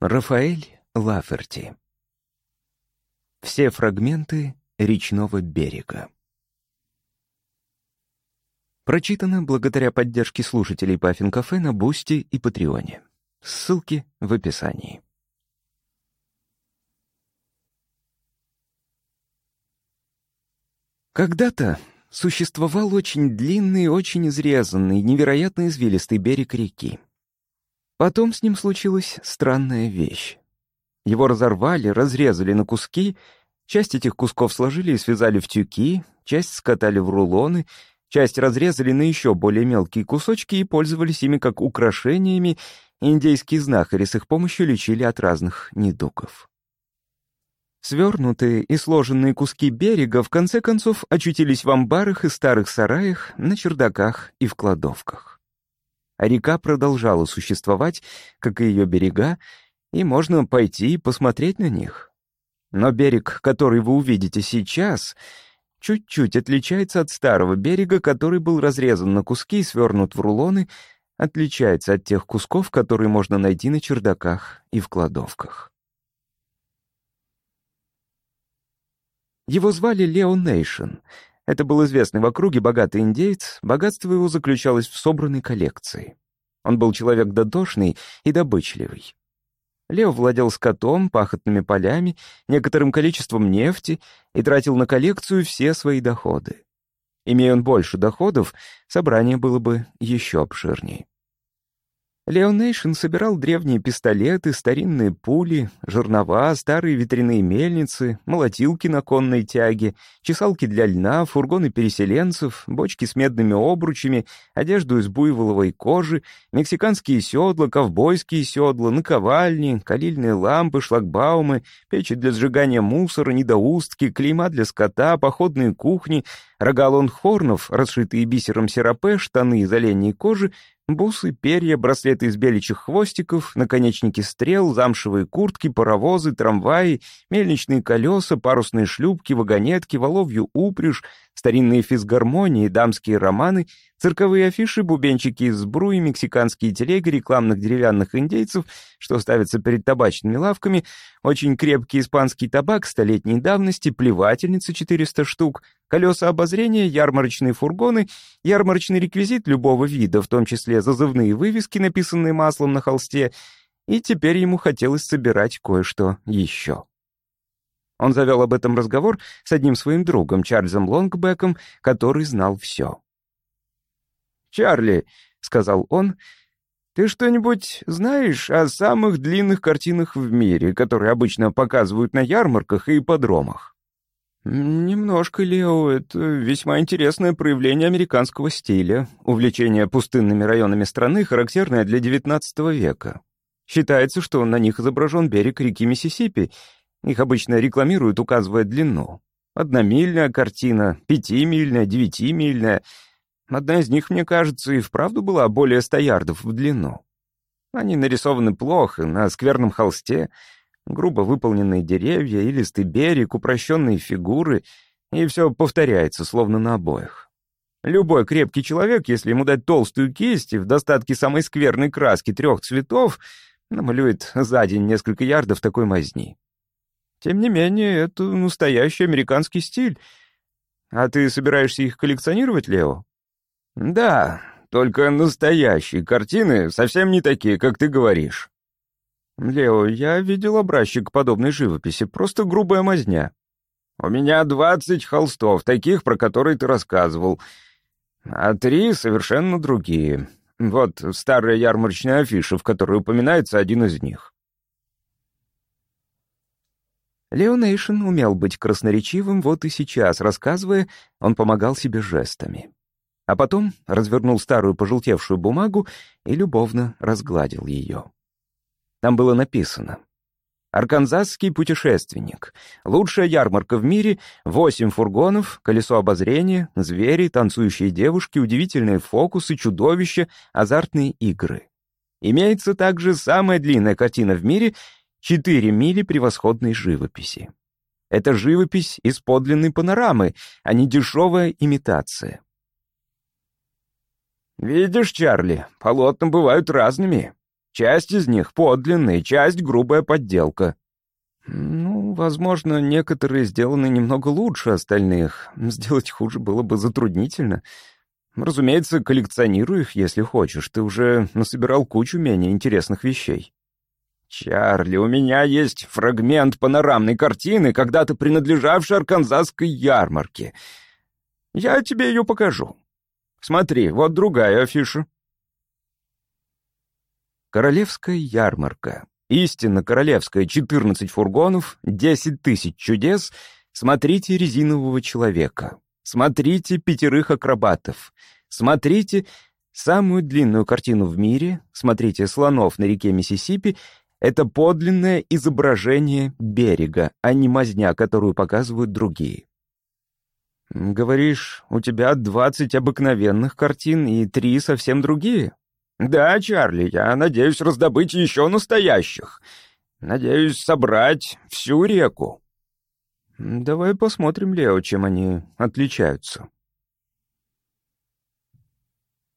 Рафаэль Лаферти. Все фрагменты речного берега. Прочитано благодаря поддержке слушателей Puffin Cafe на Boosty и Patreon е. Ссылки в описании. Когда-то существовал очень длинный, очень изрезанный, невероятно извилистый берег реки. Потом с ним случилась странная вещь. Его разорвали, разрезали на куски, часть этих кусков сложили и связали в тюки, часть скатали в рулоны, часть разрезали на еще более мелкие кусочки и пользовались ими как украшениями, индейские знахари с их помощью лечили от разных недугов. Свернутые и сложенные куски берега в конце концов очутились в амбарах и старых сараях, на чердаках и в кладовках а река продолжала существовать, как и ее берега, и можно пойти и посмотреть на них. Но берег, который вы увидите сейчас, чуть-чуть отличается от старого берега, который был разрезан на куски и свернут в рулоны, отличается от тех кусков, которые можно найти на чердаках и в кладовках. Его звали Лео Нейшн — это был известный в округе богатый индейец, богатство его заключалось в собранной коллекции. Он был человек дотошный и добычливый. Лео владел скотом, пахотными полями, некоторым количеством нефти и тратил на коллекцию все свои доходы. Имея он больше доходов, собрание было бы еще обширнее. Леонейшн собирал древние пистолеты, старинные пули, жернова, старые ветряные мельницы, молотилки на конной тяге, чесалки для льна, фургоны переселенцев, бочки с медными обручами, одежду из буйволовой кожи, мексиканские седла, ковбойские седла, наковальни, калильные лампы, шлагбаумы, печи для сжигания мусора, недоустки, клейма для скота, походные кухни, рога лонгхорнов, расшитые бисером серапе, штаны из оленьей кожи, Бусы, перья, браслеты из беличьих хвостиков, наконечники стрел, замшевые куртки, паровозы, трамваи, мельничные колеса, парусные шлюпки, вагонетки, воловью упряжь, старинные физгармонии, дамские романы, цирковые афиши, бубенчики из сбруи, мексиканские телеги рекламных деревянных индейцев, что ставятся перед табачными лавками, очень крепкий испанский табак столетней давности, плевательницы 400 штук, колеса обозрения, ярмарочные фургоны, ярмарочный реквизит любого вида, в том числе зазывные вывески, написанные маслом на холсте, и теперь ему хотелось собирать кое-что еще. Он завел об этом разговор с одним своим другом, Чарльзом Лонгбеком, который знал все. «Чарли», — сказал он, — «ты что-нибудь знаешь о самых длинных картинах в мире, которые обычно показывают на ярмарках и подромах?» «Немножко, Лео, это весьма интересное проявление американского стиля, увлечение пустынными районами страны, характерное для XIX века. Считается, что на них изображен берег реки Миссисипи, их обычно рекламируют, указывая длину. Одномильная картина, пятимильная, девятимильная. Одна из них, мне кажется, и вправду была более ста ярдов в длину. Они нарисованы плохо, на скверном холсте, грубо выполненные деревья и берег, упрощенные фигуры, и все повторяется, словно на обоих. Любой крепкий человек, если ему дать толстую кисть и в достатке самой скверной краски трех цветов, намалюет за день несколько ярдов такой мазни. Тем не менее, это настоящий американский стиль. А ты собираешься их коллекционировать, Лео? Да, только настоящие картины совсем не такие, как ты говоришь. Лео, я видел образчик подобной живописи, просто грубая мазня. У меня двадцать холстов, таких, про которые ты рассказывал, а три совершенно другие. Вот старая ярмарочная афиша, в которой упоминается один из них. Леонейшн умел быть красноречивым, вот и сейчас, рассказывая, он помогал себе жестами. А потом развернул старую пожелтевшую бумагу и любовно разгладил ее. Там было написано «Арканзасский путешественник. Лучшая ярмарка в мире, восемь фургонов, колесо обозрения, звери, танцующие девушки, удивительные фокусы, чудовища, азартные игры. Имеется также самая длинная картина в мире — Четыре мили превосходной живописи. Это живопись из подлинной панорамы, а не дешевая имитация. «Видишь, Чарли, полотна бывают разными. Часть из них подлинные, часть грубая подделка. Ну, возможно, некоторые сделаны немного лучше остальных. Сделать хуже было бы затруднительно. Разумеется, коллекционируй их, если хочешь. Ты уже насобирал кучу менее интересных вещей. «Чарли, у меня есть фрагмент панорамной картины, когда-то принадлежавшей арканзасской ярмарке. Я тебе ее покажу. Смотри, вот другая афиша». Королевская ярмарка. Истинно королевская, 14 фургонов, 10 тысяч чудес. Смотрите резинового человека. Смотрите пятерых акробатов. Смотрите самую длинную картину в мире. Смотрите слонов на реке Миссисипи это подлинное изображение берега, а не мазня, которую показывают другие. Говоришь, у тебя двадцать обыкновенных картин и три совсем другие? Да, Чарли, я надеюсь раздобыть еще настоящих. Надеюсь собрать всю реку. Давай посмотрим, Лео, чем они отличаются.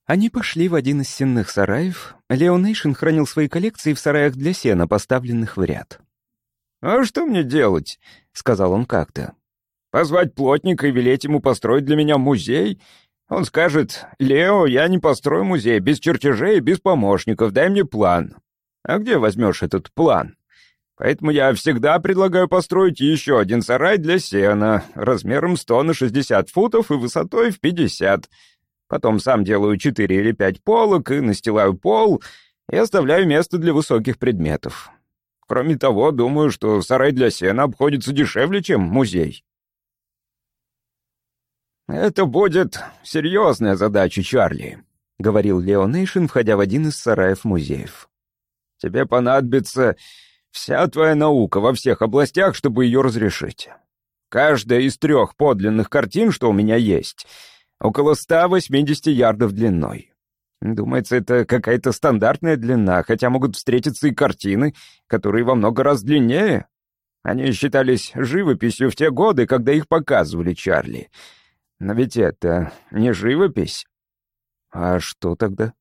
Они пошли в один из сенных сараев. Леонейшн хранил свои коллекции в сараях для сена, поставленных в ряд. «А что мне делать?» — сказал он как-то. «Позвать плотника и велеть ему построить для меня музей? Он скажет, «Лео, я не построю музей без чертежей без помощников, дай мне план». А где возьмешь этот план? Поэтому я всегда предлагаю построить еще один сарай для сена, размером 100 на 60 футов и высотой в 50 Потом сам делаю четыре или пять полок и настилаю пол, и оставляю место для высоких предметов. Кроме того, думаю, что сарай для сена обходится дешевле, чем музей. «Это будет серьезная задача, Чарли», — говорил Лео Нейшн, входя в один из сараев музеев. «Тебе понадобится вся твоя наука во всех областях, чтобы ее разрешить. Каждая из трех подлинных картин, что у меня есть, Около 180 ярдов длиной. Думается, это какая-то стандартная длина, хотя могут встретиться и картины, которые во много раз длиннее. Они считались живописью в те годы, когда их показывали Чарли. Но ведь это не живопись. А что тогда?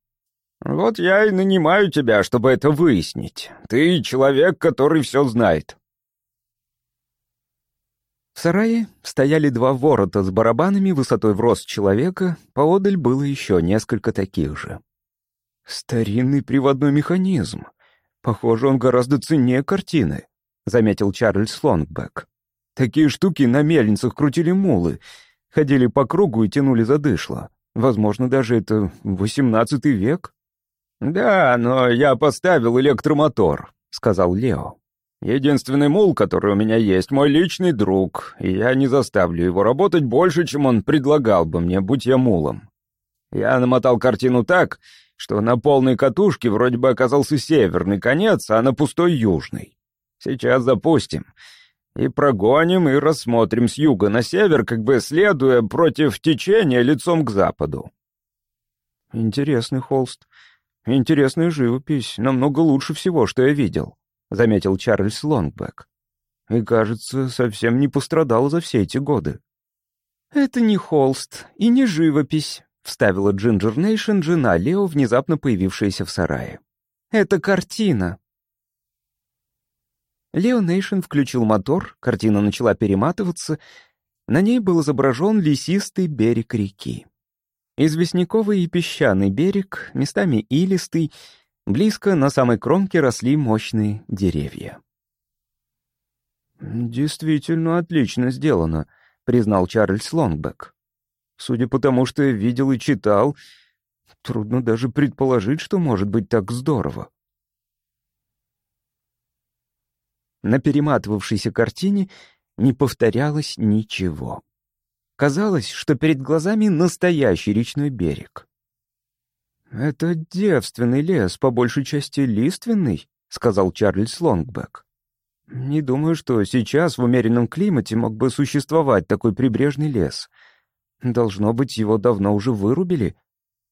Вот я и нанимаю тебя, чтобы это выяснить. Ты человек, который все знает. В сарае стояли два ворота с барабанами высотой в рост человека, поодаль было еще несколько таких же. «Старинный приводной механизм. Похоже, он гораздо ценнее картины», — заметил Чарльз Лонгбек. «Такие штуки на мельницах крутили мулы, ходили по кругу и тянули задышло. Возможно, даже это восемнадцатый век». «Да, но я поставил электромотор», — сказал Лео. Единственный мул, который у меня есть, мой личный друг, и я не заставлю его работать больше, чем он предлагал бы мне, будь я мулом. Я намотал картину так, что на полной катушке вроде бы оказался северный конец, а на пустой южный. Сейчас запустим. И прогоним, и рассмотрим с юга на север, как бы следуя против течения лицом к западу. Интересный холст. Интересная живопись, намного лучше всего, что я видел. — заметил Чарльз Лонгбек. «И, кажется, совсем не пострадал за все эти годы». «Это не холст и не живопись», — вставила Джинджер Нейшн, жена Лео, внезапно появившаяся в сарае. «Это картина». Лео Нейшн включил мотор, картина начала перематываться. На ней был изображен лесистый берег реки. Известняковый и песчаный берег, местами илистый, Близко, на самой кромке, росли мощные деревья. «Действительно отлично сделано», — признал Чарльз Лонгбек. «Судя по тому, что я видел и читал, трудно даже предположить, что может быть так здорово». На перематывавшейся картине не повторялось ничего. Казалось, что перед глазами настоящий речной берег. «Это девственный лес, по большей части лиственный», — сказал Чарльз Лонгбек. «Не думаю, что сейчас в умеренном климате мог бы существовать такой прибрежный лес. Должно быть, его давно уже вырубили.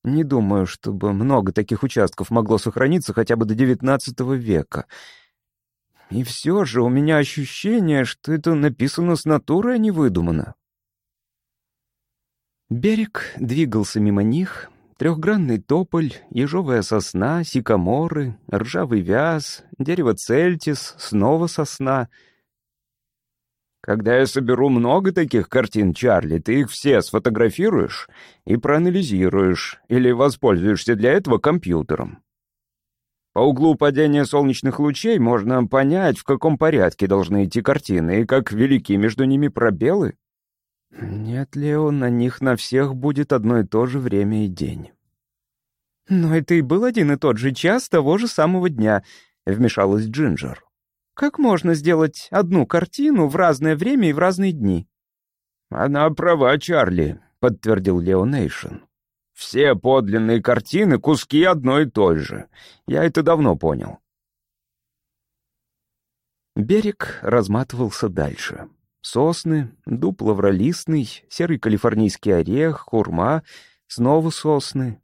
Не думаю, чтобы много таких участков могло сохраниться хотя бы до XIX века. И все же у меня ощущение, что это написано с натуры, а не выдумано». Берег двигался мимо них, Трехгранный тополь, ежовая сосна, сикаморы, ржавый вяз, дерево цельтис, снова сосна. Когда я соберу много таких картин, Чарли, ты их все сфотографируешь и проанализируешь, или воспользуешься для этого компьютером. По углу падения солнечных лучей можно понять, в каком порядке должны идти картины и как велики между ними пробелы. Нет, Лео, на них на всех будет одно и то же время и день. Но это и был один и тот же час того же самого дня, вмешалась Джинджер. Как можно сделать одну картину в разное время и в разные дни? Она права, Чарли, подтвердил Лео Нейшн. Все подлинные картины — куски одной и той же. Я это давно понял. Берег разматывался дальше. Сосны, дуб лавролистный, серый калифорнийский орех, хурма, снова сосны.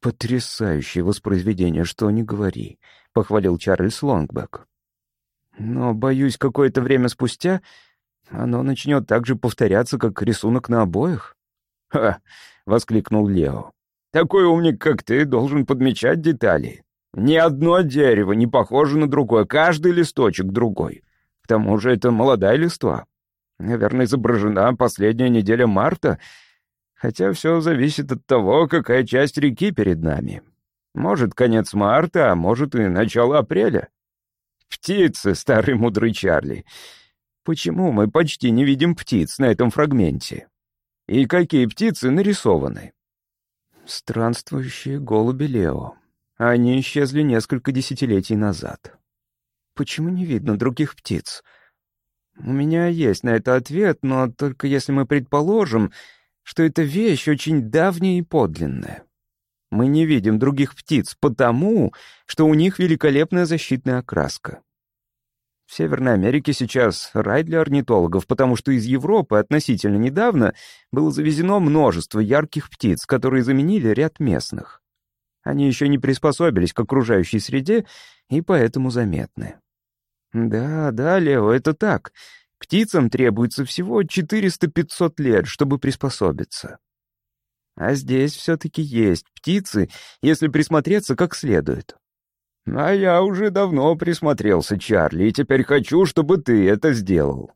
«Потрясающее воспроизведение, что не говори», — похвалил Чарльз Лонгбек. «Но, боюсь, какое-то время спустя оно начнет так же повторяться, как рисунок на обоях». «Ха!» — воскликнул Лео. «Такой умник, как ты, должен подмечать детали. Ни одно дерево не похоже на другое, каждый листочек другой. К тому же это молодая листва. Наверное, изображена последняя неделя марта, хотя все зависит от того, какая часть реки перед нами. Может, конец марта, а может и начало апреля. Птицы, старый мудрый Чарли. Почему мы почти не видим птиц на этом фрагменте? И какие птицы нарисованы? Странствующие голуби Лео. Они исчезли несколько десятилетий назад. Почему не видно других птиц? У меня есть на это ответ, но только если мы предположим, что эта вещь очень давняя и подлинная. Мы не видим других птиц потому, что у них великолепная защитная окраска. В Северной Америке сейчас рай для орнитологов, потому что из Европы относительно недавно было завезено множество ярких птиц, которые заменили ряд местных. Они еще не приспособились к окружающей среде и поэтому заметны. Да, да, Лео, это так. Птицам требуется всего 400-500 лет, чтобы приспособиться. А здесь все-таки есть птицы, если присмотреться как следует. А я уже давно присмотрелся, Чарли, и теперь хочу, чтобы ты это сделал.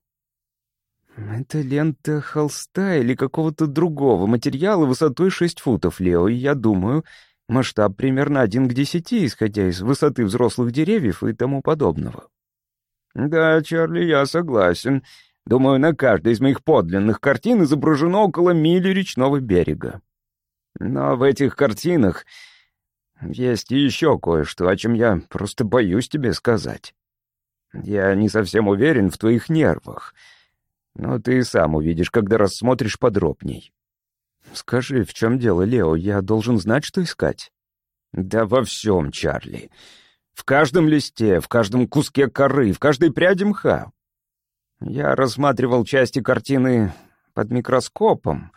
Это лента холста или какого-то другого материала высотой 6 футов, Лео, и я думаю, масштаб примерно один к десяти, исходя из высоты взрослых деревьев и тому подобного. «Да, Чарли, я согласен. Думаю, на каждой из моих подлинных картин изображено около мили речного берега. Но в этих картинах есть еще кое-что, о чем я просто боюсь тебе сказать. Я не совсем уверен в твоих нервах, но ты сам увидишь, когда рассмотришь подробней». «Скажи, в чем дело, Лео? Я должен знать, что искать». «Да во всем, Чарли. В каждом листе, в каждом куске коры, в каждой пряди мха. Я рассматривал части картины под микроскопом,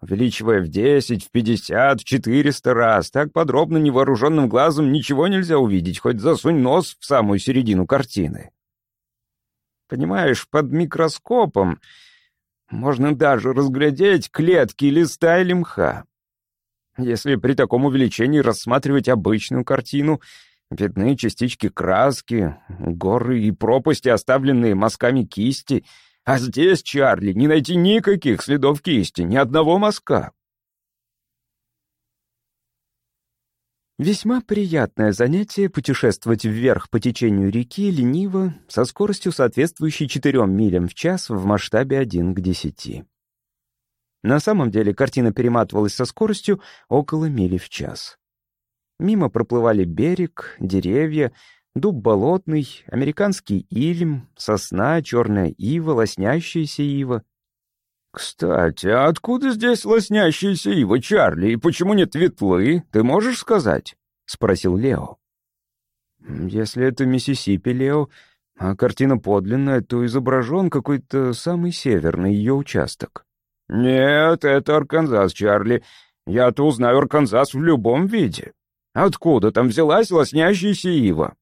увеличивая в 10, в 50, в 400 раз. Так подробно невооруженным глазом ничего нельзя увидеть, хоть засунь нос в самую середину картины. Понимаешь, под микроскопом можно даже разглядеть клетки листа или мха. Если при таком увеличении рассматривать обычную картину — Видны частички краски, горы и пропасти, оставленные мазками кисти. А здесь, Чарли, не найти никаких следов кисти, ни одного мазка. Весьма приятное занятие путешествовать вверх по течению реки лениво, со скоростью, соответствующей 4 милям в час в масштабе 1 к 10. На самом деле картина перематывалась со скоростью около мили в час. Мимо проплывали берег, деревья, дуб болотный, американский ильм, сосна, черная ива, лоснящаяся ива. «Кстати, а откуда здесь лоснящаяся ива, Чарли, и почему нет ветлы, ты можешь сказать?» — спросил Лео. «Если это Миссисипи, Лео, а картина подлинная, то изображен какой-то самый северный ее участок». «Нет, это Арканзас, Чарли. Я-то узнаю Арканзас в любом виде». Откуда там взялась лоснящаяся ива?»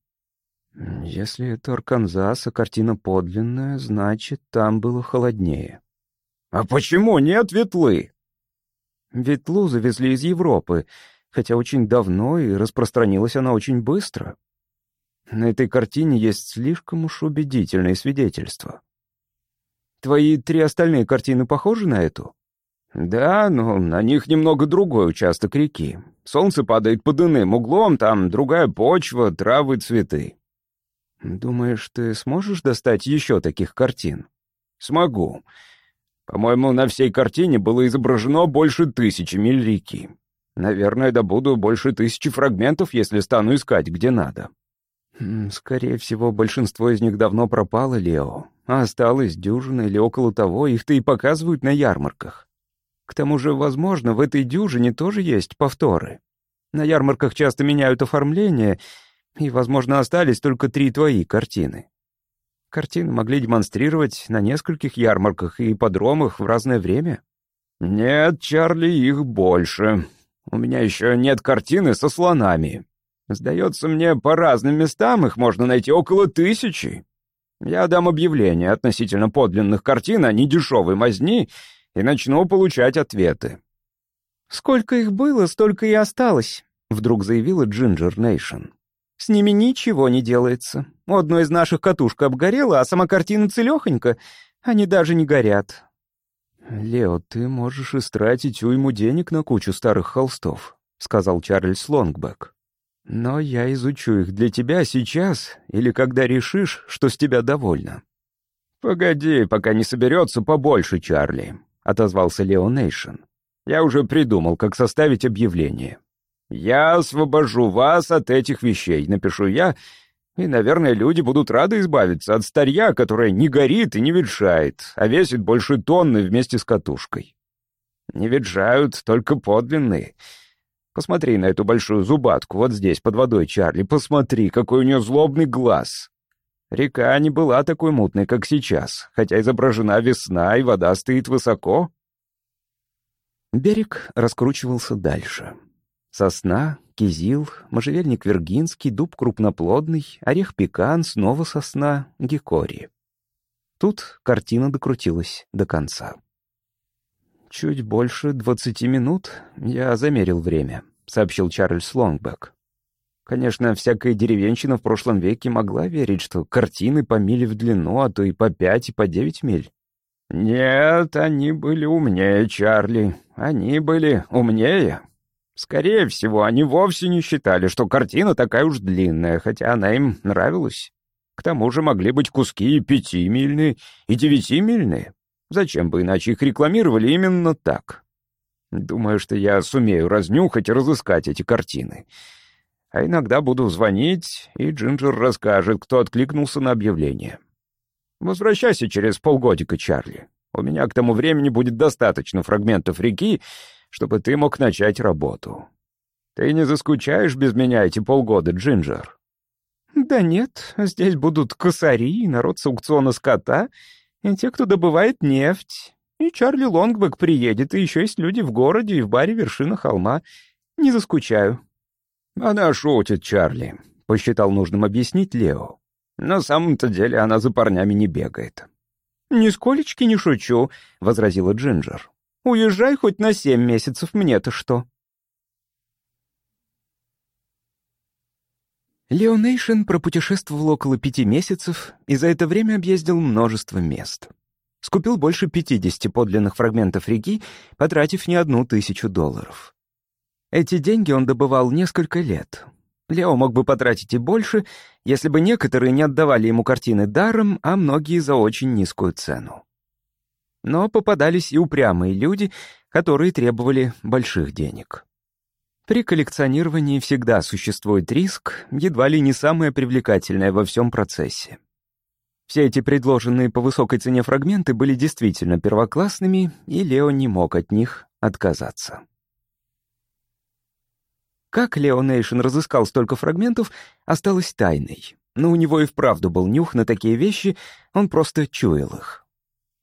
«Если это Арканзас, а картина подлинная, значит, там было холоднее». «А почему нет ветлы?» Ветлу завезли из Европы, хотя очень давно, и распространилась она очень быстро. На этой картине есть слишком уж убедительные свидетельства. Твои три остальные картины похожи на эту? Да, но на них немного другой участок реки. Солнце падает под иным углом, там другая почва, травы, цветы. Думаешь, ты сможешь достать еще таких картин? Смогу. По-моему, на всей картине было изображено больше тысячи миль реки. Наверное, добуду больше тысячи фрагментов, если стану искать, где надо. Скорее всего, большинство из них давно пропало, Лео. А осталось дюжина или около того, их-то и показывают на ярмарках. К тому же, возможно, в этой дюжине тоже есть повторы. На ярмарках часто меняют оформление, и, возможно, остались только три твои картины. Картины могли демонстрировать на нескольких ярмарках и подромах в разное время. «Нет, Чарли, их больше. У меня еще нет картины со слонами. Сдается мне, по разным местам их можно найти около тысячи. Я дам объявление относительно подлинных картин о недешевой мазни и начну получать ответы». «Сколько их было, столько и осталось», — вдруг заявила Джинджер Нейшн. «С ними ничего не делается. У одной из наших катушка обгорела, а сама картина целехонька. Они даже не горят». «Лео, ты можешь истратить уйму денег на кучу старых холстов», — сказал Чарльз Лонгбек. «Но я изучу их для тебя сейчас или когда решишь, что с тебя довольно». «Погоди, пока не соберется побольше, Чарли», — отозвался Лео Нейшн. «Я уже придумал, как составить объявление. Я освобожу вас от этих вещей, напишу я, и, наверное, люди будут рады избавиться от старья, которое не горит и не ветшает, а весит больше тонны вместе с катушкой. Не ветшают только подлинные». Посмотри на эту большую зубатку вот здесь, под водой, Чарли. Посмотри, какой у нее злобный глаз. Река не была такой мутной, как сейчас, хотя изображена весна, и вода стоит высоко. Берег раскручивался дальше. Сосна, кизил, можжевельник вергинский, дуб крупноплодный, орех пекан, снова сосна, гекори. Тут картина докрутилась до конца. «Чуть больше двадцати минут. Я замерил время», — сообщил Чарльз Лонгбек. Конечно, всякая деревенщина в прошлом веке могла верить, что картины по миле в длину, а то и по пять и по девять миль. «Нет, они были умнее, Чарли. Они были умнее. Скорее всего, они вовсе не считали, что картина такая уж длинная, хотя она им нравилась. К тому же могли быть куски и пятимильные, и девятимильные. Зачем бы иначе их рекламировали именно так? Думаю, что я сумею разнюхать и разыскать эти картины. А иногда буду звонить, и Джинджер расскажет, кто откликнулся на объявление. Возвращайся через полгодика, Чарли. У меня к тому времени будет достаточно фрагментов реки, чтобы ты мог начать работу. Ты не заскучаешь без меня эти полгода, Джинджер? Да нет, здесь будут косари, народ с аукциона скота — и те, кто добывает нефть. И Чарли Лонгбек приедет, и еще есть люди в городе и в баре вершина холма. Не заскучаю». «Она шутит, Чарли», — посчитал нужным объяснить Лео. «На самом-то деле она за парнями не бегает». «Нисколечки не шучу», — возразила Джинджер. «Уезжай хоть на семь месяцев, мне-то что?» Леонейшн пропутешествовал около пяти месяцев и за это время объездил множество мест. Скупил больше 50 подлинных фрагментов реки, потратив не одну тысячу долларов. Эти деньги он добывал несколько лет. Лео мог бы потратить и больше, если бы некоторые не отдавали ему картины даром, а многие за очень низкую цену. Но попадались и упрямые люди, которые требовали больших денег. При коллекционировании всегда существует риск, едва ли не самое привлекательное во всем процессе. Все эти предложенные по высокой цене фрагменты были действительно первоклассными, и Лео не мог от них отказаться. Как Лео Нейшн разыскал столько фрагментов, осталось тайной. Но у него и вправду был нюх на такие вещи, он просто чуял их.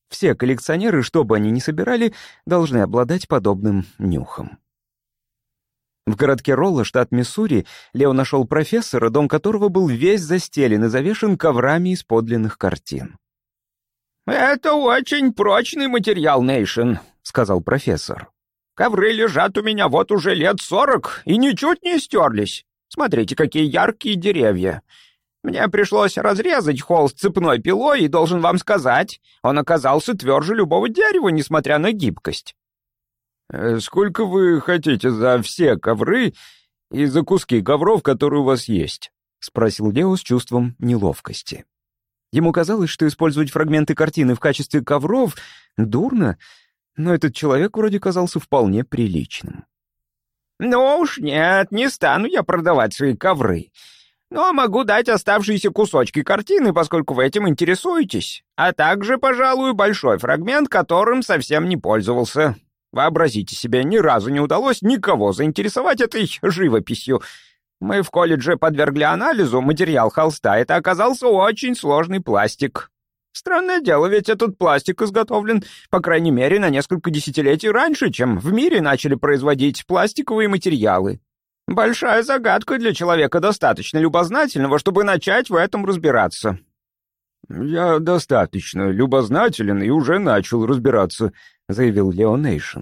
Все коллекционеры, что бы они ни собирали, должны обладать подобным нюхом. В городке Ролла, штат Миссури, Лео нашел профессора, дом которого был весь застелен и завешен коврами из подлинных картин. «Это очень прочный материал, Нейшн», — сказал профессор. Ковры лежат у меня вот уже лет сорок и ничуть не стерлись. Смотрите, какие яркие деревья. Мне пришлось разрезать холст цепной пилой, и должен вам сказать, он оказался тверже любого дерева, несмотря на гибкость. Э, «Сколько вы хотите за все ковры и за куски ковров, которые у вас есть?» — спросил Лео с чувством неловкости. Ему казалось, что использовать фрагменты картины в качестве ковров дурно, но этот человек вроде казался вполне приличным. «Ну уж нет, не стану я продавать свои ковры. Но могу дать оставшиеся кусочки картины, поскольку вы этим интересуетесь, а также, пожалуй, большой фрагмент, которым совсем не пользовался. Вообразите себе, ни разу не удалось никого заинтересовать этой живописью. Мы в колледже подвергли анализу материал холста. Это оказался очень сложный пластик. Странное дело, ведь этот пластик изготовлен, по крайней мере, на несколько десятилетий раньше, чем в мире начали производить пластиковые материалы. Большая загадка для человека достаточно любознательного, чтобы начать в этом разбираться. «Я достаточно любознателен и уже начал разбираться», — заявил Леонейшн.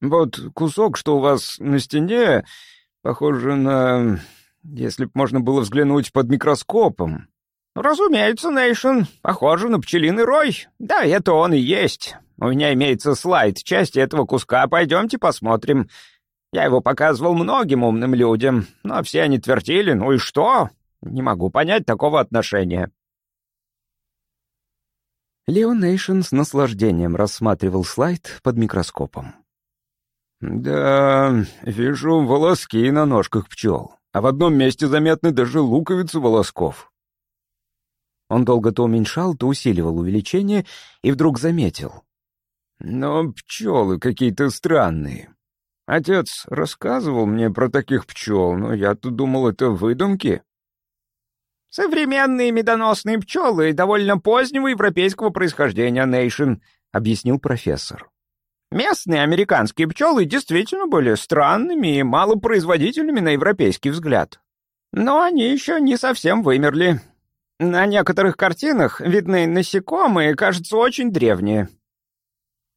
«Вот кусок, что у вас на стене, похоже на... если б можно было взглянуть под микроскопом». «Разумеется, Нейшн. Похоже на пчелиный рой. Да, это он и есть. У меня имеется слайд части этого куска. Пойдемте посмотрим. Я его показывал многим умным людям, но все они твердили, ну и что? Не могу понять такого отношения». Леон Нейшн с наслаждением рассматривал слайд под микроскопом. «Да, вижу волоски на ножках пчел, а в одном месте заметны даже луковицы волосков. Он долго то уменьшал, то усиливал увеличение и вдруг заметил. «Но пчелы какие-то странные. Отец рассказывал мне про таких пчел, но я-то думал, это выдумки». «Современные медоносные пчелы довольно позднего европейского происхождения, Нейшн», — объяснил профессор. «Местные американские пчелы действительно были странными и малопроизводительными на европейский взгляд. Но они еще не совсем вымерли. На некоторых картинах видны насекомые, кажется, очень древние».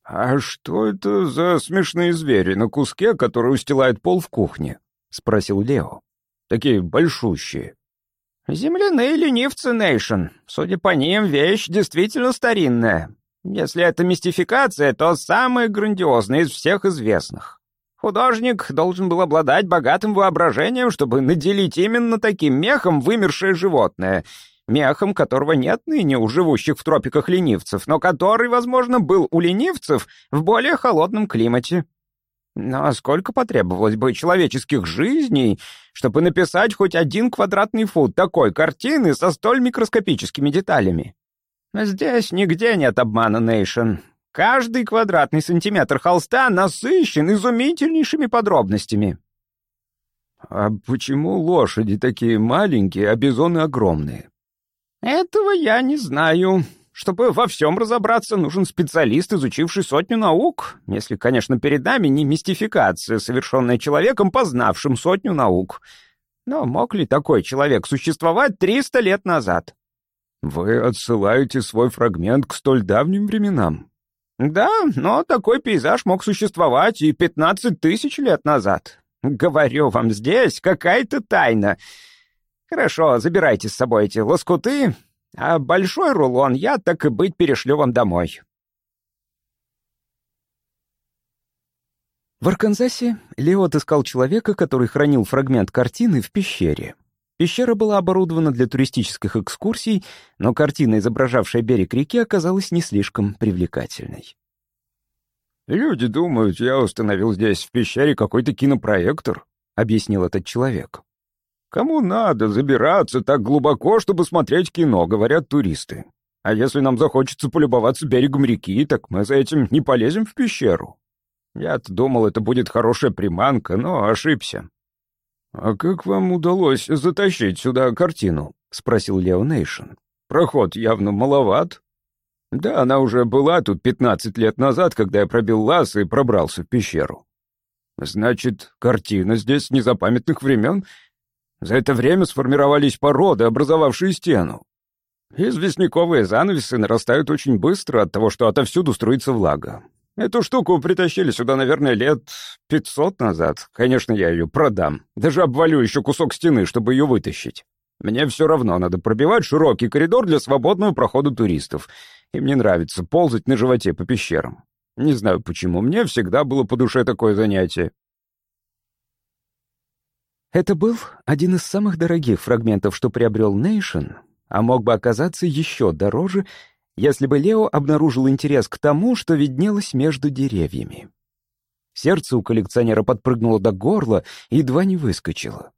«А что это за смешные звери на куске, который устилает пол в кухне?» — спросил Лео. «Такие большущие». «Земляные ленивцы, Нейшн. Судя по ним, вещь действительно старинная. Если это мистификация, то самая грандиозная из всех известных. Художник должен был обладать богатым воображением, чтобы наделить именно таким мехом вымершее животное — мехом которого нет ныне у живущих в тропиках ленивцев, но который, возможно, был у ленивцев в более холодном климате. Но сколько потребовалось бы человеческих жизней, чтобы написать хоть один квадратный фут такой картины со столь микроскопическими деталями? Здесь нигде нет обмана, Нейшн. Каждый квадратный сантиметр холста насыщен изумительнейшими подробностями. «А почему лошади такие маленькие, а бизоны огромные?» «Этого я не знаю. Чтобы во всем разобраться, нужен специалист, изучивший сотню наук. Если, конечно, перед нами не мистификация, совершенная человеком, познавшим сотню наук. Но мог ли такой человек существовать 300 лет назад?» «Вы отсылаете свой фрагмент к столь давним временам?» «Да, но такой пейзаж мог существовать и 15 тысяч лет назад. Говорю вам, здесь какая-то тайна». «Хорошо, забирайте с собой эти лоскуты, а большой рулон я, так и быть, перешлю вам домой». В Арканзасе Лео отыскал человека, который хранил фрагмент картины в пещере. Пещера была оборудована для туристических экскурсий, но картина, изображавшая берег реки, оказалась не слишком привлекательной. «Люди думают, я установил здесь в пещере какой-то кинопроектор», — объяснил этот человек. Кому надо забираться так глубоко, чтобы смотреть кино, говорят туристы. А если нам захочется полюбоваться берегом реки, так мы за этим не полезем в пещеру. Я-то думал, это будет хорошая приманка, но ошибся. «А как вам удалось затащить сюда картину?» — спросил Лео Нейшн. «Проход явно маловат». «Да, она уже была тут пятнадцать лет назад, когда я пробил лаз и пробрался в пещеру». «Значит, картина здесь незапамятных времен?» За это время сформировались породы, образовавшие стену. Известняковые занавесы нарастают очень быстро от того, что отовсюду струится влага. Эту штуку притащили сюда, наверное, лет пятьсот назад. Конечно, я ее продам. Даже обвалю еще кусок стены, чтобы ее вытащить. Мне все равно надо пробивать широкий коридор для свободного прохода туристов. И мне нравится ползать на животе по пещерам. Не знаю почему, мне всегда было по душе такое занятие. Это был один из самых дорогих фрагментов, что приобрел Нейшн, а мог бы оказаться еще дороже, если бы Лео обнаружил интерес к тому, что виднелось между деревьями. Сердце у коллекционера подпрыгнуло до горла и едва не выскочило.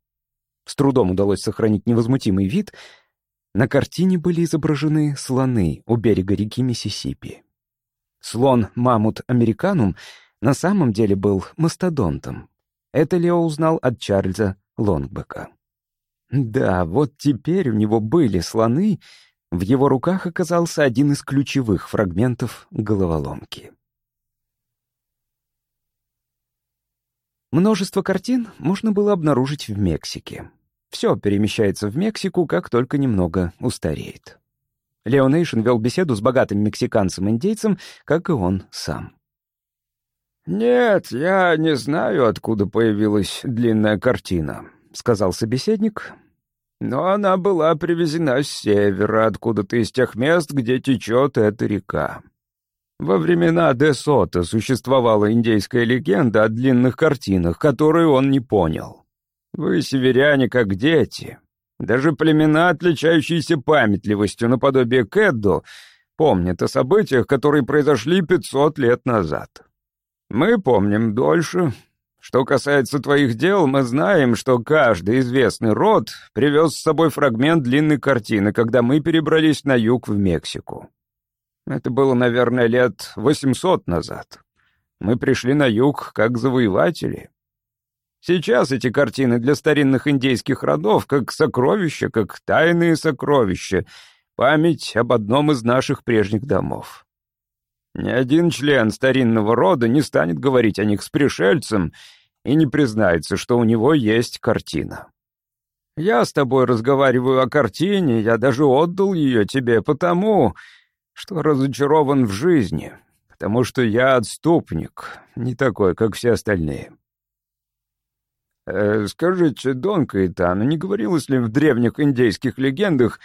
С трудом удалось сохранить невозмутимый вид. На картине были изображены слоны у берега реки Миссисипи. Слон Мамут Американум на самом деле был мастодонтом. Это Лео узнал от Чарльза Лонгбека. Да, вот теперь у него были слоны, в его руках оказался один из ключевых фрагментов головоломки. Множество картин можно было обнаружить в Мексике. Все перемещается в Мексику, как только немного устареет. Леонейшн вел беседу с богатым мексиканцем-индейцем, как и он сам. «Нет, я не знаю, откуда появилась длинная картина», — сказал собеседник. «Но она была привезена с севера, откуда-то из тех мест, где течет эта река. Во времена Де Сота существовала индейская легенда о длинных картинах, которую он не понял. Вы, северяне, как дети. Даже племена, отличающиеся памятливостью наподобие Кэддо, помнят о событиях, которые произошли 500 лет назад. Мы помним дольше. Что касается твоих дел, мы знаем, что каждый известный род привез с собой фрагмент длинной картины, когда мы перебрались на юг в Мексику. Это было, наверное, лет 800 назад. Мы пришли на юг как завоеватели. Сейчас эти картины для старинных индейских родов как сокровища, как тайные сокровища, память об одном из наших прежних домов. Ни один член старинного рода не станет говорить о них с пришельцем и не признается, что у него есть картина. Я с тобой разговариваю о картине, я даже отдал ее тебе потому, что разочарован в жизни, потому что я отступник, не такой, как все остальные. Э, скажите, Дон Каэтано, не говорилось ли в древних индейских легендах,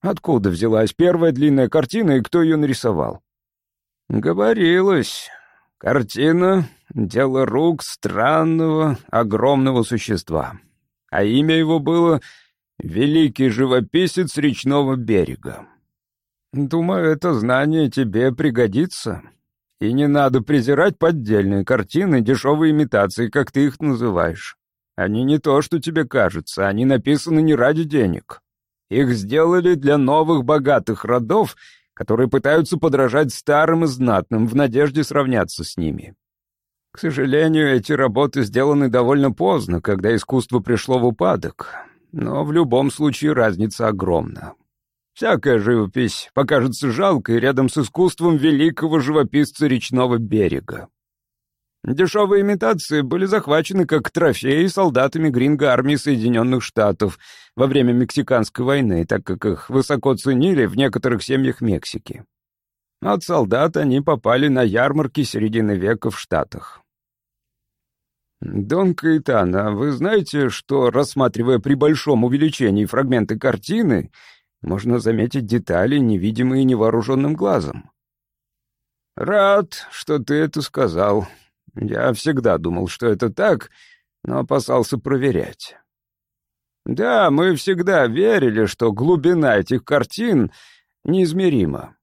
откуда взялась первая длинная картина и кто ее нарисовал? Говорилось. Картина — дело рук странного, огромного существа. А имя его было «Великий живописец речного берега». Думаю, это знание тебе пригодится. И не надо презирать поддельные картины, дешевые имитации, как ты их называешь. Они не то, что тебе кажется, они написаны не ради денег. Их сделали для новых богатых родов — которые пытаются подражать старым и знатным в надежде сравняться с ними. К сожалению, эти работы сделаны довольно поздно, когда искусство пришло в упадок, но в любом случае разница огромна. Всякая живопись покажется жалкой рядом с искусством великого живописца речного берега. Дешевые имитации были захвачены как трофеи солдатами гринго-армии Соединенных Штатов во время Мексиканской войны, так как их высоко ценили в некоторых семьях Мексики. От солдат они попали на ярмарки середины века в Штатах. «Дон Каэтано, вы знаете, что, рассматривая при большом увеличении фрагменты картины, можно заметить детали, невидимые невооруженным глазом?» «Рад, что ты это сказал», я всегда думал, что это так, но опасался проверять. Да, мы всегда верили, что глубина этих картин неизмерима.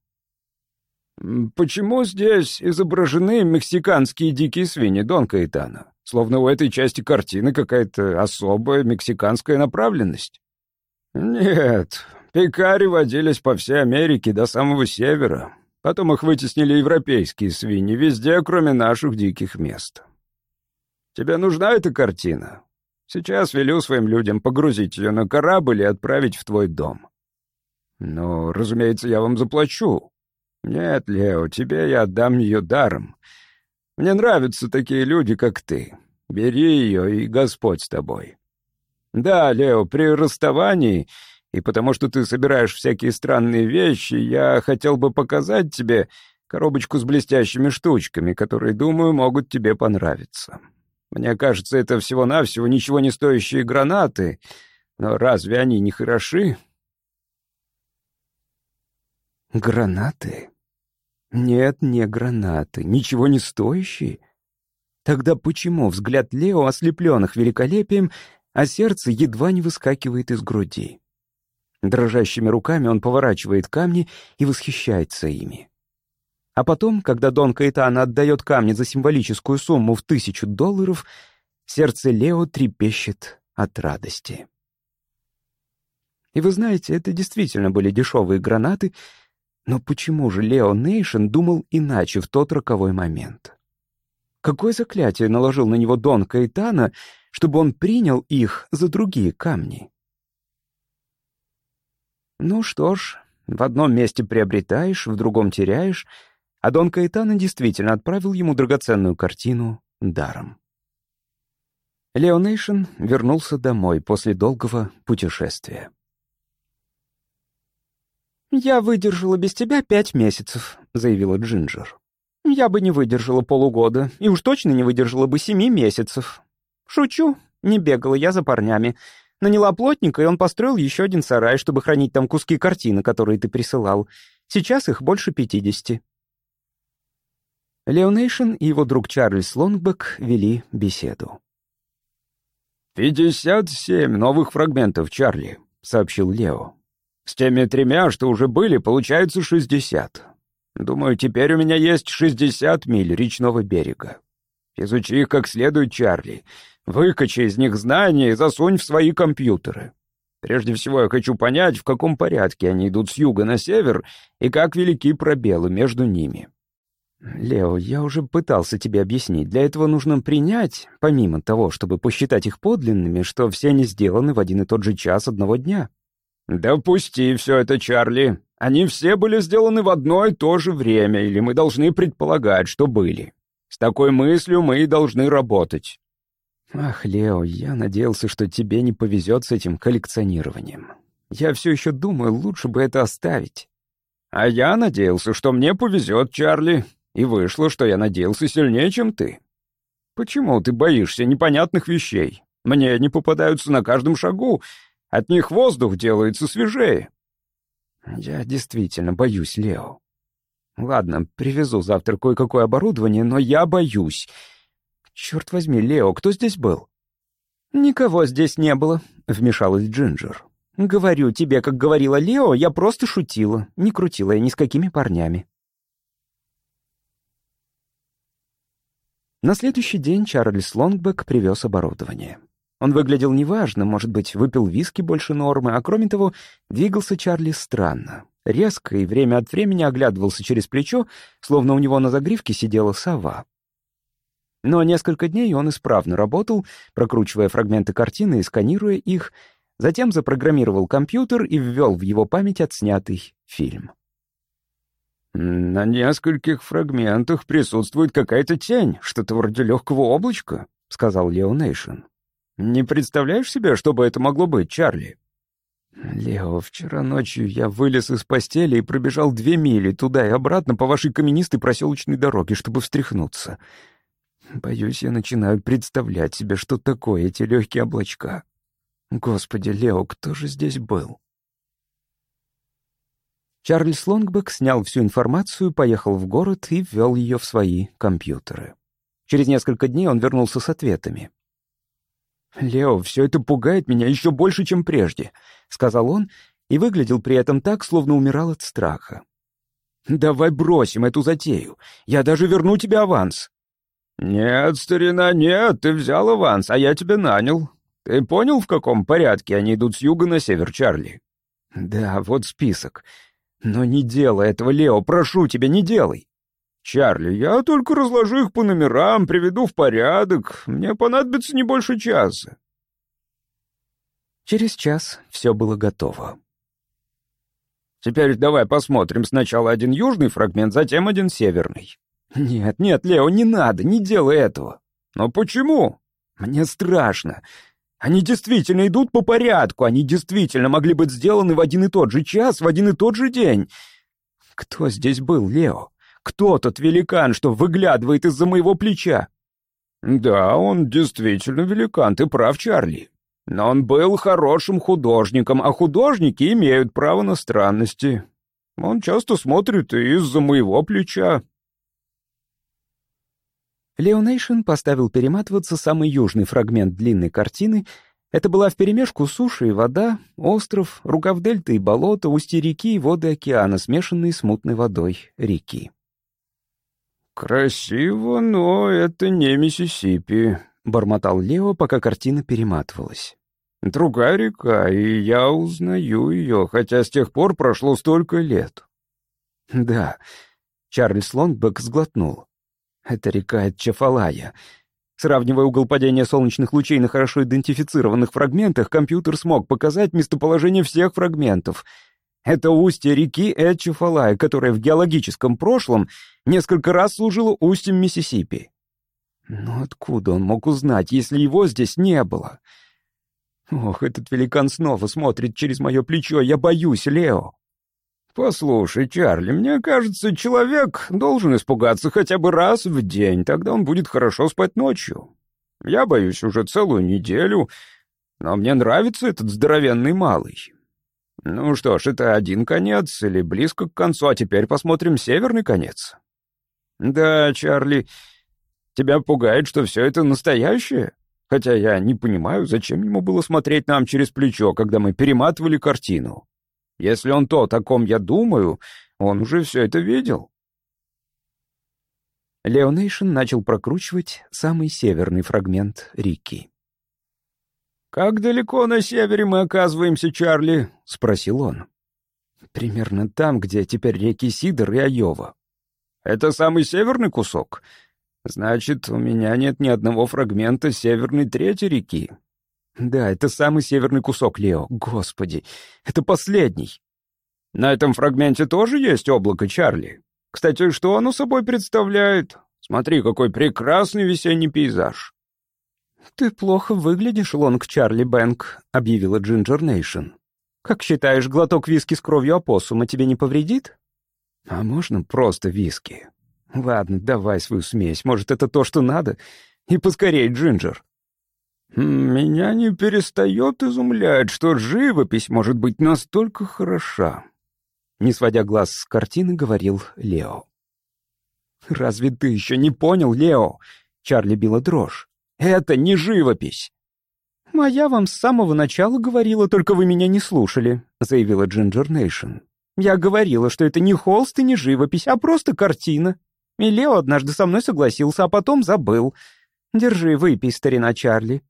Почему здесь изображены мексиканские дикие свиньи, Дон Каэтано? Словно у этой части картины какая-то особая мексиканская направленность. Нет, пекари водились по всей Америке до самого севера. Потом их вытеснили европейские свиньи везде, кроме наших диких мест. Тебе нужна эта картина? Сейчас велю своим людям погрузить ее на корабль и отправить в твой дом. Но, разумеется, я вам заплачу. Нет, Лео, тебе я отдам ее даром. Мне нравятся такие люди, как ты. Бери ее, и Господь с тобой. Да, Лео, при расставании и потому что ты собираешь всякие странные вещи, я хотел бы показать тебе Коробочку с блестящими штучками, которые, думаю, могут тебе понравиться. Мне кажется, это всего-навсего ничего не стоящие гранаты, но разве они не хороши?» «Гранаты? Нет, не гранаты, ничего не стоящие. Тогда почему взгляд Лео, ослепленных великолепием, а сердце едва не выскакивает из груди?» Дрожащими руками он поворачивает камни и восхищается ими. А потом, когда Дон Каэтана отдает камни за символическую сумму в тысячу долларов, сердце Лео трепещет от радости. И вы знаете, это действительно были дешевые гранаты, но почему же Лео Нейшн думал иначе в тот роковой момент? Какое заклятие наложил на него Дон Каэтана, чтобы он принял их за другие камни? Ну что ж, в одном месте приобретаешь, в другом теряешь, а Дон Каэтано действительно отправил ему драгоценную картину даром. Лео Нейшн вернулся домой после долгого путешествия. «Я выдержала без тебя пять месяцев», — заявила Джинджер. «Я бы не выдержала полугода, и уж точно не выдержала бы семи месяцев. Шучу, не бегала я за парнями. Наняла плотника, и он построил еще один сарай, чтобы хранить там куски картины, которые ты присылал. Сейчас их больше пятидесяти». Леонейшн и его друг Чарльз Лонгбек вели беседу. «Пятьдесят семь новых фрагментов, Чарли», — сообщил Лео. «С теми тремя, что уже были, получается шестьдесят. Думаю, теперь у меня есть шестьдесят миль речного берега. Изучи их как следует, Чарли. Выкачай из них знания и засунь в свои компьютеры. Прежде всего, я хочу понять, в каком порядке они идут с юга на север и как велики пробелы между ними. «Лео, я уже пытался тебе объяснить. Для этого нужно принять, помимо того, чтобы посчитать их подлинными, что все они сделаны в один и тот же час одного дня». «Допусти все это, Чарли. Они все были сделаны в одно и то же время, или мы должны предполагать, что были. С такой мыслью мы и должны работать». «Ах, Лео, я надеялся, что тебе не повезет с этим коллекционированием. Я все еще думаю, лучше бы это оставить». «А я надеялся, что мне повезет, Чарли. И вышло, что я надеялся сильнее, чем ты. Почему ты боишься непонятных вещей? Мне они попадаются на каждом шагу. От них воздух делается свежее. Я действительно боюсь, Лео. Ладно, привезу завтра кое-какое оборудование, но я боюсь. Черт возьми, Лео, кто здесь был? Никого здесь не было, вмешалась Джинджер. Говорю тебе, как говорила Лео, я просто шутила, не крутила я ни с какими парнями. На следующий день Чарльз Лонгбек привез оборудование. Он выглядел неважно, может быть, выпил виски больше нормы, а кроме того, двигался Чарли странно. Резко и время от времени оглядывался через плечо, словно у него на загривке сидела сова. Но несколько дней он исправно работал, прокручивая фрагменты картины и сканируя их, затем запрограммировал компьютер и ввел в его память отснятый фильм. «На нескольких фрагментах присутствует какая-то тень, что-то вроде легкого облачка», — сказал Лео Нейшн. «Не представляешь себе, что бы это могло быть, Чарли?» «Лео, вчера ночью я вылез из постели и пробежал две мили туда и обратно по вашей каменистой проселочной дороге, чтобы встряхнуться. Боюсь, я начинаю представлять себе, что такое эти легкие облачка. Господи, Лео, кто же здесь был?» Чарльз Лонгбек снял всю информацию, поехал в город и ввел ее в свои компьютеры. Через несколько дней он вернулся с ответами. «Лео, все это пугает меня еще больше, чем прежде», — сказал он, и выглядел при этом так, словно умирал от страха. «Давай бросим эту затею. Я даже верну тебе аванс». «Нет, старина, нет, ты взял аванс, а я тебя нанял. Ты понял, в каком порядке они идут с юга на север, Чарли?» «Да, вот список. «Но не делай этого, Лео, прошу тебя, не делай!» «Чарли, я только разложу их по номерам, приведу в порядок. Мне понадобится не больше часа». Через час все было готово. «Теперь давай посмотрим сначала один южный фрагмент, затем один северный». «Нет, нет, Лео, не надо, не делай этого». «Но почему?» «Мне страшно. Они действительно идут по порядку, они действительно могли быть сделаны в один и тот же час, в один и тот же день. Кто здесь был, Лео? Кто тот великан, что выглядывает из-за моего плеча?» «Да, он действительно великан, ты прав, Чарли. Но он был хорошим художником, а художники имеют право на странности. Он часто смотрит из-за моего плеча». Леонейшн поставил перематываться самый южный фрагмент длинной картины. Это была вперемешку суши и вода, остров, рукав дельты и болото, устье реки и воды океана, смешанные с мутной водой реки. «Красиво, но это не Миссисипи», — бормотал Лео, пока картина перематывалась. «Другая река, и я узнаю ее, хотя с тех пор прошло столько лет». «Да», — Чарльз Лонгбек сглотнул. Это река Чефалая. Сравнивая угол падения солнечных лучей на хорошо идентифицированных фрагментах, компьютер смог показать местоположение всех фрагментов. Это устье реки Эчефалая, которая в геологическом прошлом несколько раз служила устьем Миссисипи. Но откуда он мог узнать, если его здесь не было? Ох, этот великан снова смотрит через мое плечо. Я боюсь, Лео. «Послушай, Чарли, мне кажется, человек должен испугаться хотя бы раз в день, тогда он будет хорошо спать ночью. Я боюсь уже целую неделю, но мне нравится этот здоровенный малый. Ну что ж, это один конец или близко к концу, а теперь посмотрим северный конец». «Да, Чарли, тебя пугает, что все это настоящее?» Хотя я не понимаю, зачем ему было смотреть нам через плечо, когда мы перематывали картину. Если он то, о ком я думаю, он уже все это видел. Леонейшн начал прокручивать самый северный фрагмент Рики. «Как далеко на севере мы оказываемся, Чарли?» — спросил он. «Примерно там, где теперь реки Сидор и Айова». «Это самый северный кусок? Значит, у меня нет ни одного фрагмента северной третьей реки. Да, это самый северный кусок, Лео. Господи, это последний. На этом фрагменте тоже есть облако, Чарли. Кстати, что оно собой представляет? Смотри, какой прекрасный весенний пейзаж. «Ты плохо выглядишь, Лонг Чарли Бэнк», — объявила Джинджер Нейшн. «Как считаешь, глоток виски с кровью опоссума тебе не повредит?» «А можно просто виски?» «Ладно, давай свою смесь, может, это то, что надо?» «И поскорей, Джинджер». «Меня не перестает изумлять, что живопись может быть настолько хороша», — не сводя глаз с картины, говорил Лео. «Разве ты еще не понял, Лео?» — Чарли била дрожь. «Это не живопись!» «А я вам с самого начала говорила, только вы меня не слушали», — заявила Джинджер Нейшн. «Я говорила, что это не холст и не живопись, а просто картина. И Лео однажды со мной согласился, а потом забыл. Держи, выпей, старина Чарли.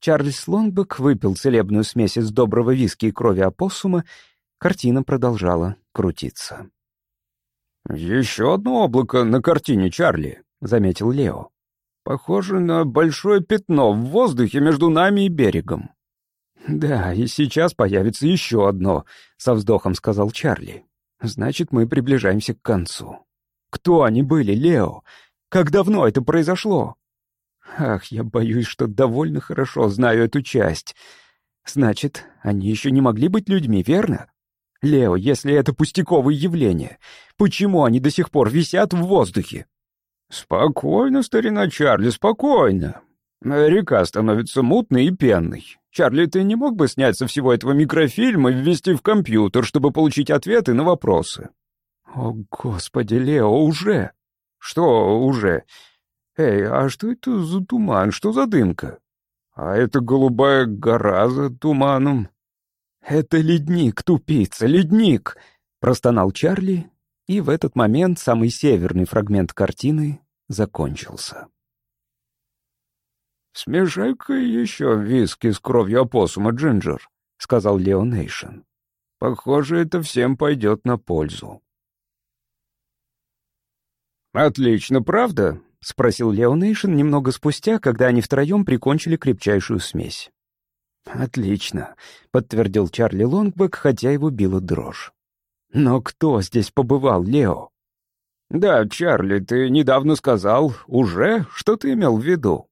Чарльз Лонгбек выпил целебную смесь из доброго виски и крови опоссума, картина продолжала крутиться. «Еще одно облако на картине, Чарли», — заметил Лео. «Похоже на большое пятно в воздухе между нами и берегом». «Да, и сейчас появится еще одно», — со вздохом сказал Чарли. «Значит, мы приближаемся к концу». «Кто они были, Лео? Как давно это произошло?» Ах, я боюсь, что довольно хорошо знаю эту часть. Значит, они еще не могли быть людьми, верно? Лео, если это пустяковые явления, почему они до сих пор висят в воздухе? Спокойно, старина Чарли, спокойно. Река становится мутной и пенной. Чарли, ты не мог бы снять со всего этого микрофильма и ввести в компьютер, чтобы получить ответы на вопросы? О, господи, Лео, уже? Что уже? «Эй, а что это за туман? Что за дымка? А это голубая гора за туманом». «Это ледник, тупица, ледник!» — простонал Чарли, и в этот момент самый северный фрагмент картины закончился. «Смешай-ка еще виски с кровью опоссума, Джинджер», — сказал Лео Нейшн. «Похоже, это всем пойдет на пользу». «Отлично, правда?» — спросил Леонейшн немного спустя, когда они втроем прикончили крепчайшую смесь. «Отлично», — подтвердил Чарли Лонгбек, хотя его била дрожь. «Но кто здесь побывал, Лео?» «Да, Чарли, ты недавно сказал, уже? Что ты имел в виду?»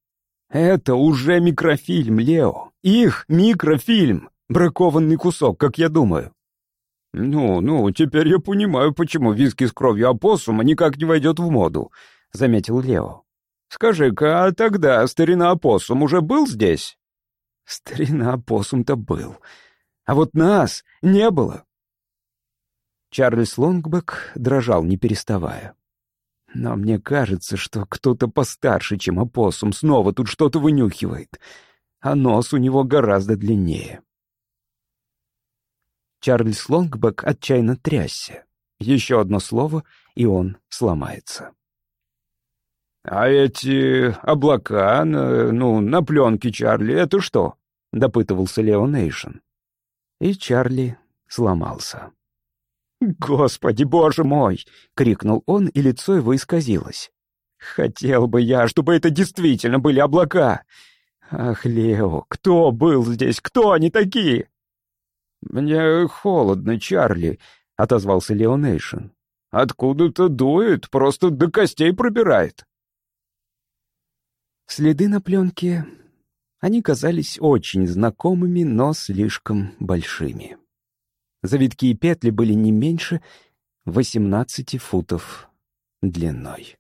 «Это уже микрофильм, Лео. Их микрофильм. Бракованный кусок, как я думаю». «Ну, ну, теперь я понимаю, почему виски с кровью опоссума никак не войдет в моду», — заметил Лео. «Скажи-ка, а тогда старина опоссум уже был здесь?» Старина опоссум-то был. А вот нас не было. Чарльз Лонгбек дрожал, не переставая. Но мне кажется, что кто-то постарше, чем опоссум, снова тут что-то вынюхивает, а нос у него гораздо длиннее. Чарльз Лонгбек отчаянно трясся. Еще одно слово, и он сломается. «А эти облака, ну, на пленке Чарли, это что?» — допытывался Лео Нейшн. И Чарли сломался. «Господи, боже мой!» — крикнул он, и лицо его исказилось. «Хотел бы я, чтобы это действительно были облака! Ах, Лео, кто был здесь? Кто они такие?» «Мне холодно, Чарли», — отозвался Лео Нейшн. «Откуда-то дует, просто до костей пробирает». Следы на пленке, они казались очень знакомыми, но слишком большими. Завитки и петли были не меньше 18 футов длиной.